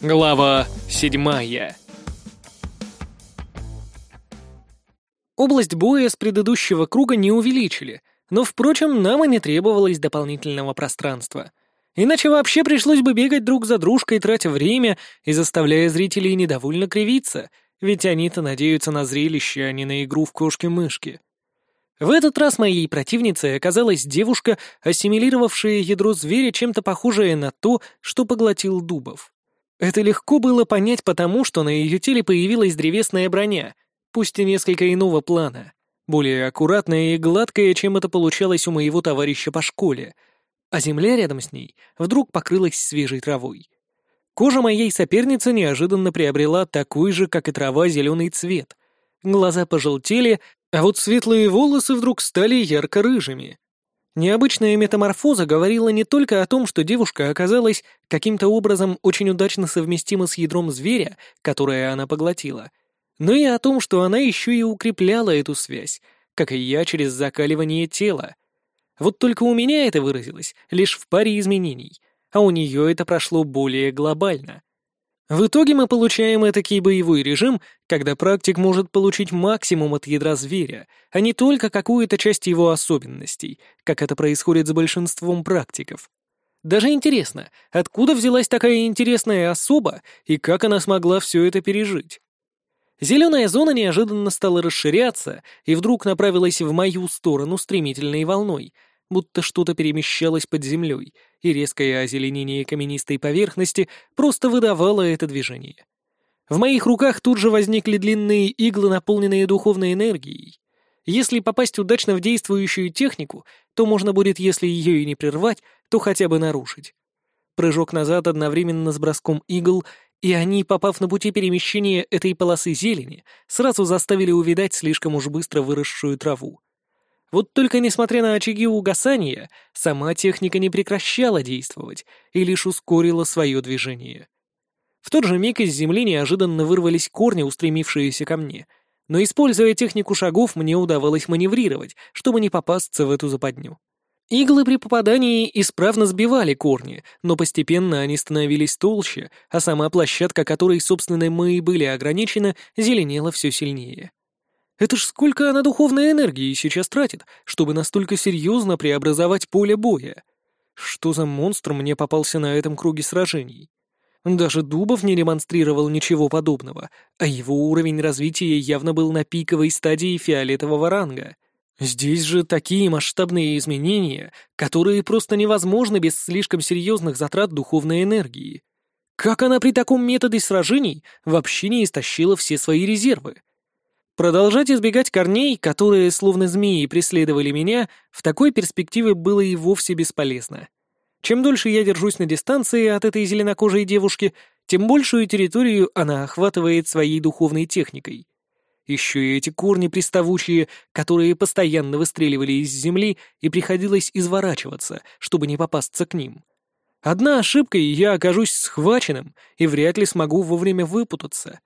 Глава седьмая Область боя с предыдущего круга не увеличили, но, впрочем, нам и не требовалось дополнительного пространства. Иначе вообще пришлось бы бегать друг за дружкой, тратя время и заставляя зрителей недовольно кривиться, ведь они-то надеются на зрелище, а не на игру в кошки-мышки. В этот раз моей противницей оказалась девушка, ассимилировавшая ядро зверя чем-то похожее на то, что поглотил Дубов. Это легко было понять потому, что на ее теле появилась древесная броня, пусть и несколько иного плана, более аккуратная и гладкая, чем это получалось у моего товарища по школе, а земля рядом с ней вдруг покрылась свежей травой. Кожа моей соперницы неожиданно приобрела такой же, как и трава, зеленый цвет. Глаза пожелтели, а вот светлые волосы вдруг стали ярко-рыжими. Необычная метаморфоза говорила не только о том, что девушка оказалась каким-то образом очень удачно совместима с ядром зверя, которое она поглотила, но и о том, что она еще и укрепляла эту связь, как и я через закаливание тела. Вот только у меня это выразилось лишь в паре изменений, а у нее это прошло более глобально. В итоге мы получаем этакий боевой режим, когда практик может получить максимум от ядра зверя, а не только какую-то часть его особенностей, как это происходит с большинством практиков. Даже интересно, откуда взялась такая интересная особа и как она смогла все это пережить? Зеленая зона неожиданно стала расширяться и вдруг направилась в мою сторону стремительной волной — будто что-то перемещалось под землей, и резкое озеленение каменистой поверхности просто выдавало это движение. В моих руках тут же возникли длинные иглы, наполненные духовной энергией. Если попасть удачно в действующую технику, то можно будет, если ее и не прервать, то хотя бы нарушить. Прыжок назад одновременно с броском игл, и они, попав на пути перемещения этой полосы зелени, сразу заставили увидать слишком уж быстро выросшую траву. Вот только несмотря на очаги угасания, сама техника не прекращала действовать и лишь ускорила свое движение. В тот же миг из земли неожиданно вырвались корни, устремившиеся ко мне, но, используя технику шагов, мне удавалось маневрировать, чтобы не попасться в эту западню. Иглы при попадании исправно сбивали корни, но постепенно они становились толще, а сама площадка, которой, собственно, мы и были ограничены, зеленела все сильнее. Это ж сколько она духовной энергии сейчас тратит, чтобы настолько серьезно преобразовать поле боя. Что за монстр мне попался на этом круге сражений? Даже Дубов не демонстрировал ничего подобного, а его уровень развития явно был на пиковой стадии фиолетового ранга. Здесь же такие масштабные изменения, которые просто невозможны без слишком серьезных затрат духовной энергии. Как она при таком методе сражений вообще не истощила все свои резервы? Продолжать избегать корней, которые, словно змеи, преследовали меня, в такой перспективе было и вовсе бесполезно. Чем дольше я держусь на дистанции от этой зеленокожей девушки, тем большую территорию она охватывает своей духовной техникой. Еще и эти корни приставучие, которые постоянно выстреливали из земли, и приходилось изворачиваться, чтобы не попасться к ним. Одна ошибка, и я окажусь схваченным, и вряд ли смогу вовремя выпутаться.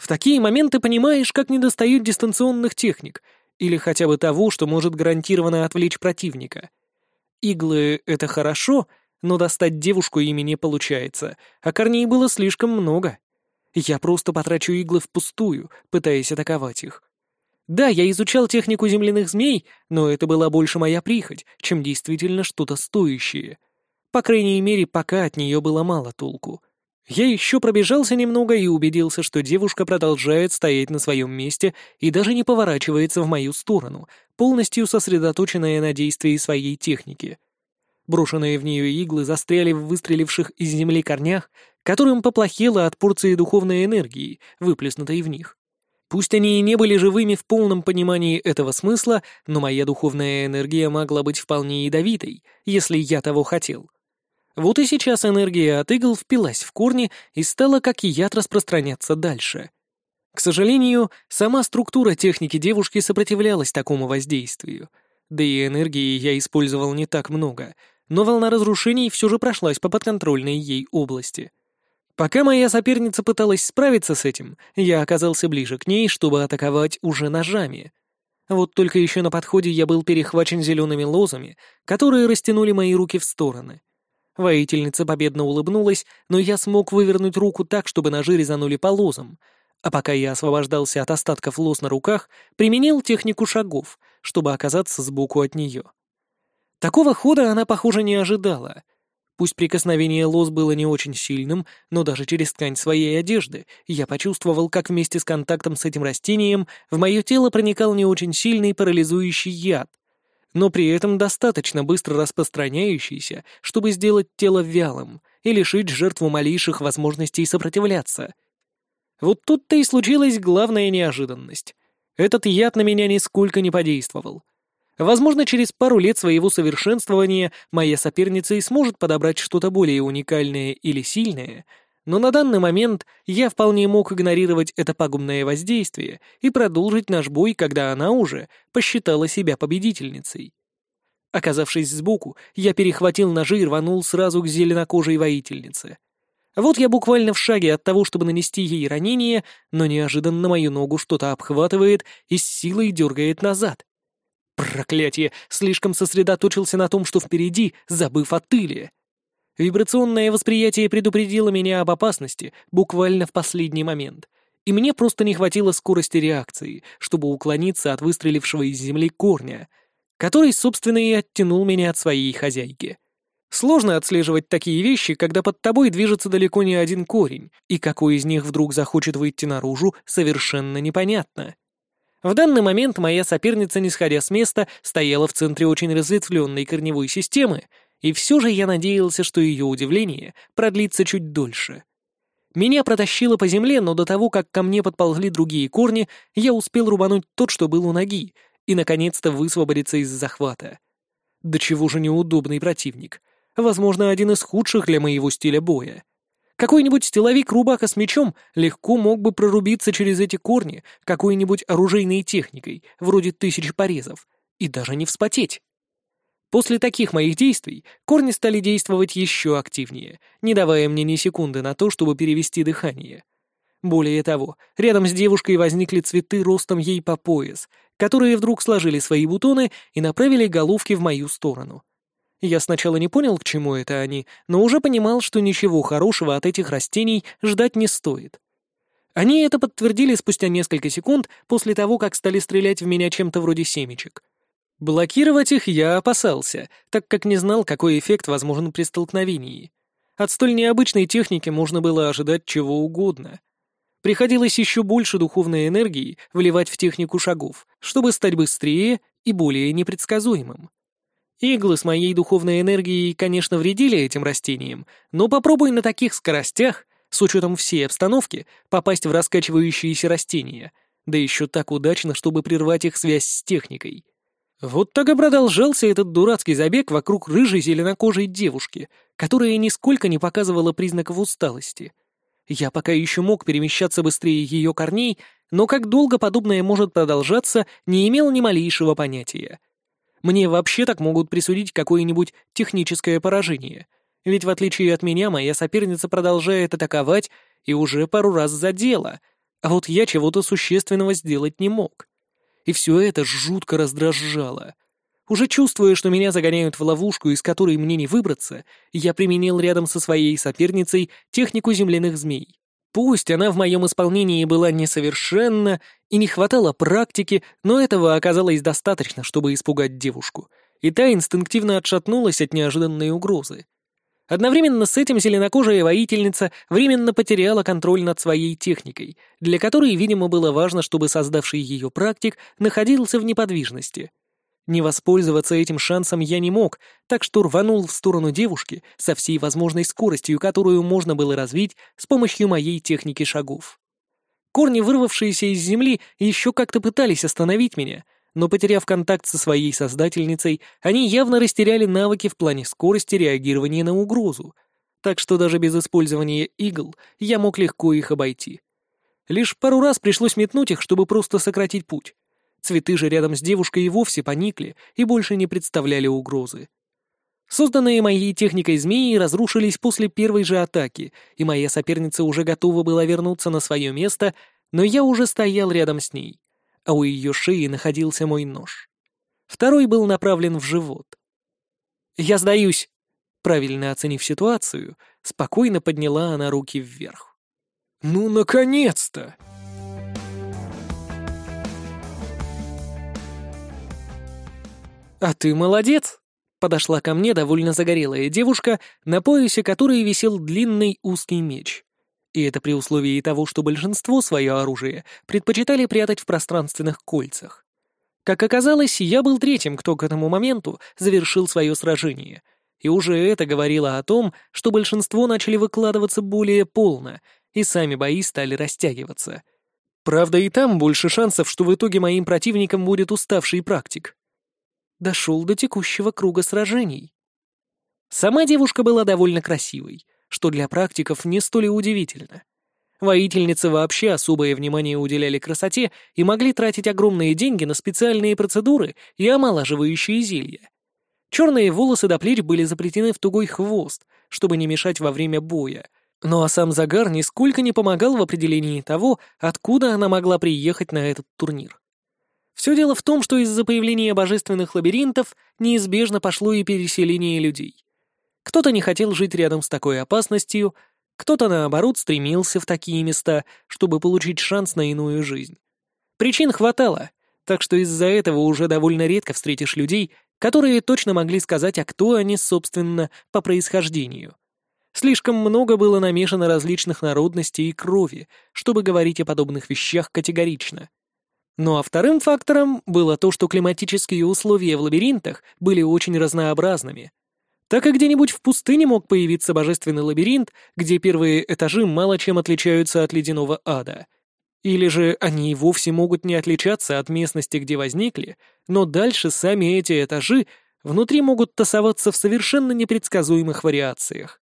В такие моменты понимаешь, как недостают дистанционных техник или хотя бы того, что может гарантированно отвлечь противника. Иглы — это хорошо, но достать девушку ими не получается, а корней было слишком много. Я просто потрачу иглы впустую, пытаясь атаковать их. Да, я изучал технику земляных змей, но это была больше моя прихоть, чем действительно что-то стоящее. По крайней мере, пока от нее было мало толку. Я еще пробежался немного и убедился, что девушка продолжает стоять на своем месте и даже не поворачивается в мою сторону, полностью сосредоточенная на действии своей техники. Брошенные в нее иглы застряли в выстреливших из земли корнях, которым поплохело от порции духовной энергии, выплеснутой в них. Пусть они и не были живыми в полном понимании этого смысла, но моя духовная энергия могла быть вполне ядовитой, если я того хотел. Вот и сейчас энергия от игл впилась в корни и стала как яд распространяться дальше. К сожалению, сама структура техники девушки сопротивлялась такому воздействию. Да и энергии я использовал не так много, но волна разрушений все же прошлась по подконтрольной ей области. Пока моя соперница пыталась справиться с этим, я оказался ближе к ней, чтобы атаковать уже ножами. Вот только еще на подходе я был перехвачен зелеными лозами, которые растянули мои руки в стороны — Воительница победно улыбнулась, но я смог вывернуть руку так, чтобы ножи резанули по лозам, а пока я освобождался от остатков лоз на руках, применил технику шагов, чтобы оказаться сбоку от нее. Такого хода она, похоже, не ожидала. Пусть прикосновение лоз было не очень сильным, но даже через ткань своей одежды я почувствовал, как вместе с контактом с этим растением в мое тело проникал не очень сильный парализующий яд, но при этом достаточно быстро распространяющийся, чтобы сделать тело вялым и лишить жертву малейших возможностей сопротивляться — вот тут-то и случилась главная неожиданность. Этот яд на меня нисколько не подействовал. Возможно, через пару лет своего совершенствования моя соперница и сможет подобрать что-то более уникальное или сильное, но на данный момент я вполне мог игнорировать это пагубное воздействие и продолжить наш бой, когда она уже посчитала себя победительницей. Оказавшись сбоку, я перехватил ножи и рванул сразу к зеленокожей воительнице — вот я буквально в шаге от того, чтобы нанести ей ранение, но неожиданно мою ногу что-то обхватывает и с силой дергает назад. Проклятие! Слишком сосредоточился на том, что впереди, забыв о тыле. Вибрационное восприятие предупредило меня об опасности буквально в последний момент, и мне просто не хватило скорости реакции, чтобы уклониться от выстрелившего из земли корня, который, собственно, и оттянул меня от своей хозяйки. Сложно отслеживать такие вещи, когда под тобой движется далеко не один корень, и какой из них вдруг захочет выйти наружу, совершенно непонятно. В данный момент моя соперница, не сходя с места, стояла в центре очень разветвленной корневой системы, и все же я надеялся, что ее удивление продлится чуть дольше. Меня протащило по земле, но до того, как ко мне подползли другие корни, я успел рубануть тот, что был у ноги, и, наконец-то, высвободиться из захвата. Да чего же неудобный противник. Возможно, один из худших для моего стиля боя. Какой-нибудь стиловик рубака с мечом легко мог бы прорубиться через эти корни какой-нибудь оружейной техникой, вроде тысячи порезов, и даже не вспотеть. После таких моих действий корни стали действовать еще активнее, не давая мне ни секунды на то, чтобы перевести дыхание. Более того, рядом с девушкой возникли цветы ростом ей по пояс, которые вдруг сложили свои бутоны и направили головки в мою сторону. Я сначала не понял, к чему это они, но уже понимал, что ничего хорошего от этих растений ждать не стоит. Они это подтвердили спустя несколько секунд после того, как стали стрелять в меня чем-то вроде семечек. Блокировать их я опасался, так как не знал, какой эффект возможен при столкновении. От столь необычной техники можно было ожидать чего угодно. Приходилось еще больше духовной энергии вливать в технику шагов, чтобы стать быстрее и более непредсказуемым. Иглы с моей духовной энергией, конечно, вредили этим растениям, но попробуй на таких скоростях, с учетом всей обстановки, попасть в раскачивающиеся растения, да еще так удачно, чтобы прервать их связь с техникой. Вот так и продолжался этот дурацкий забег вокруг рыжей зеленокожей девушки, которая нисколько не показывала признаков усталости. Я пока еще мог перемещаться быстрее ее корней, но как долго подобное может продолжаться, не имел ни малейшего понятия. Мне вообще так могут присудить какое-нибудь техническое поражение. Ведь в отличие от меня, моя соперница продолжает атаковать и уже пару раз задела, а вот я чего-то существенного сделать не мог. И все это жутко раздражало. Уже чувствуя, что меня загоняют в ловушку, из которой мне не выбраться, я применил рядом со своей соперницей технику земляных змей. Пусть она в моем исполнении была несовершенна и не хватало практики, но этого оказалось достаточно, чтобы испугать девушку, и та инстинктивно отшатнулась от неожиданной угрозы. Одновременно с этим зеленокожая воительница временно потеряла контроль над своей техникой, для которой, видимо, было важно, чтобы создавший ее практик находился в неподвижности — не воспользоваться этим шансом я не мог, так что рванул в сторону девушки со всей возможной скоростью, которую можно было развить с помощью моей техники шагов. Корни, вырвавшиеся из земли, еще как-то пытались остановить меня, но, потеряв контакт со своей создательницей, они явно растеряли навыки в плане скорости реагирования на угрозу, так что даже без использования игл я мог легко их обойти. Лишь пару раз пришлось метнуть их, чтобы просто сократить путь. Цветы же рядом с девушкой и вовсе поникли и больше не представляли угрозы. Созданные моей техникой змеи разрушились после первой же атаки, и моя соперница уже готова была вернуться на свое место, но я уже стоял рядом с ней, а у ее шеи находился мой нож. Второй был направлен в живот. «Я сдаюсь!» Правильно оценив ситуацию, спокойно подняла она руки вверх. «Ну, наконец-то!» «А ты молодец!» Подошла ко мне довольно загорелая девушка, на поясе которой висел длинный узкий меч. И это при условии того, что большинство свое оружие предпочитали прятать в пространственных кольцах. Как оказалось, я был третьим, кто к этому моменту завершил свое сражение. И уже это говорило о том, что большинство начали выкладываться более полно, и сами бои стали растягиваться. Правда, и там больше шансов, что в итоге моим противником будет уставший практик дошел до текущего круга сражений. Сама девушка была довольно красивой, что для практиков не столь удивительно. Воительницы вообще особое внимание уделяли красоте и могли тратить огромные деньги на специальные процедуры и омолаживающие зелья. Черные волосы до плеч были заплетены в тугой хвост, чтобы не мешать во время боя, ну а сам загар нисколько не помогал в определении того, откуда она могла приехать на этот турнир. Все дело в том, что из-за появления божественных лабиринтов неизбежно пошло и переселение людей. Кто-то не хотел жить рядом с такой опасностью, кто-то, наоборот, стремился в такие места, чтобы получить шанс на иную жизнь. Причин хватало, так что из-за этого уже довольно редко встретишь людей, которые точно могли сказать, а кто они, собственно, по происхождению. Слишком много было намешано различных народностей и крови, чтобы говорить о подобных вещах категорично. Ну а вторым фактором было то, что климатические условия в лабиринтах были очень разнообразными. Так и где-нибудь в пустыне мог появиться божественный лабиринт, где первые этажи мало чем отличаются от ледяного ада. Или же они и вовсе могут не отличаться от местности, где возникли, но дальше сами эти этажи внутри могут тасоваться в совершенно непредсказуемых вариациях.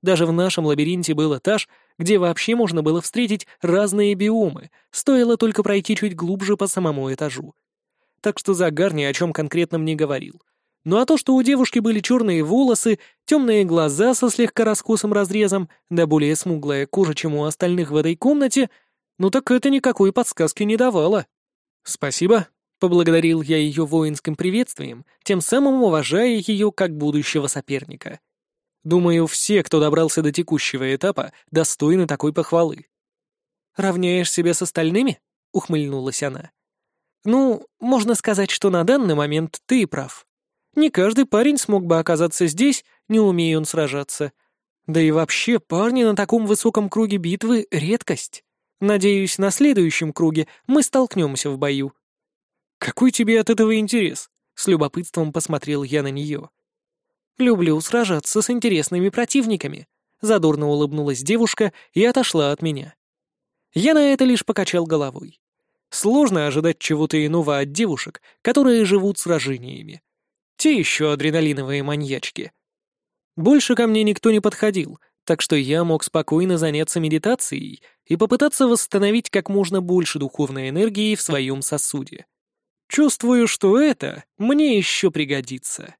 Даже в нашем лабиринте был этаж, где вообще можно было встретить разные биомы, стоило только пройти чуть глубже по самому этажу. Так что Загар ни о чем конкретном не говорил. Ну а то, что у девушки были черные волосы, темные глаза со слегка раскосым разрезом, да более смуглая кожа, чем у остальных в этой комнате, ну так это никакой подсказки не давало. «Спасибо», — поблагодарил я ее воинским приветствием, тем самым уважая ее как будущего соперника. Думаю, все, кто добрался до текущего этапа, достойны такой похвалы. «Равняешь себя с остальными?» — ухмыльнулась она. «Ну, можно сказать, что на данный момент ты прав. Не каждый парень смог бы оказаться здесь, не умея он сражаться. Да и вообще, парни на таком высоком круге битвы — редкость. Надеюсь, на следующем круге мы столкнемся в бою». «Какой тебе от этого интерес?» — с любопытством посмотрел я на нее. Люблю сражаться с интересными противниками», — задорно улыбнулась девушка и отошла от меня. Я на это лишь покачал головой. Сложно ожидать чего-то иного от девушек, которые живут сражениями. Те еще адреналиновые маньячки. Больше ко мне никто не подходил, так что я мог спокойно заняться медитацией и попытаться восстановить как можно больше духовной энергии в своем сосуде. Чувствую, что это мне еще пригодится.